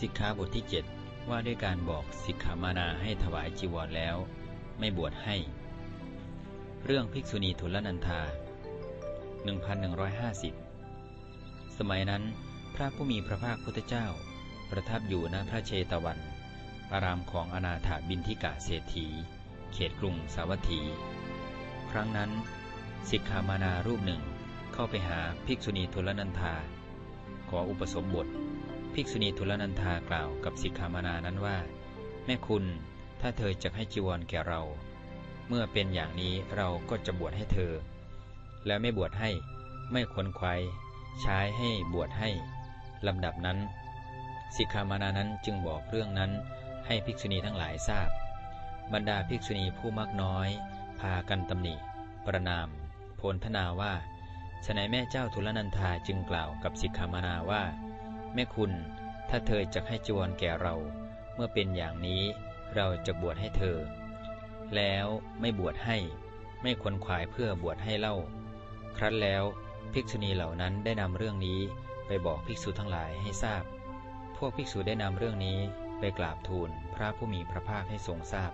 สิกขาบทที่ 7 ว่าด้วยการบอกสิกขามานาให้ถวายจีวรแล้ว ไม่บวชให้ เรื่องภิกษุณีทุลนันธา 1150 สมัยนั้น พระผู้มีพระภาคพุทธเจ้า ประทับอยู่ณพระเชตวัน อารามของอนาถาบินทิกะเศรษฐี เขตกรุงสาวัตถี ครั้งนั้น สิกขามานารูปหนึ่งเข้าไปหาภิกษุณีทุลนันธา ขออุปสมบท ภิกษุณีทุลนันธากล่าวกับสิกขามานานั้นว่า แม่คุณ ถ้าเธอจะให้จีวรแก่เรา เมื่อเป็นอย่างนี้เราก็จะบวชให้เธอ แล้วไม่บวชให้ ไม่ควรควายใช้ให้บวชให้ลำดับนั้น สิกขามานานั้นจึงบอกเรื่องนั้นให้ภิกษุณีทั้งหลายทราบ บรรดาภิกษุณีผู้มากน้อย พากันตำหนิ ประนาม โพลธนาว่าฉนัยแม่เจ้าทุลนันทาจึงกล่าวกับสิกขามานาว่า แม่คุณ ถ้าเธอจะให้จีวรแก่เรา เมื่อเป็นอย่างนี้เราจะบวชให้เธอ แล้วไม่บวชให้ ไม่ควรขวายเพื่อบวชให้เล่า ครั้นแล้วภิกษุณีเหล่านั้นได้นำเรื่องนี้ไปบอกภิกษุทั้งหลายให้ทราบ พวกภิกษุได้นำเรื่องนี้ไปกราบทูลพระผู้มีพระภาคให้ทรงทราบ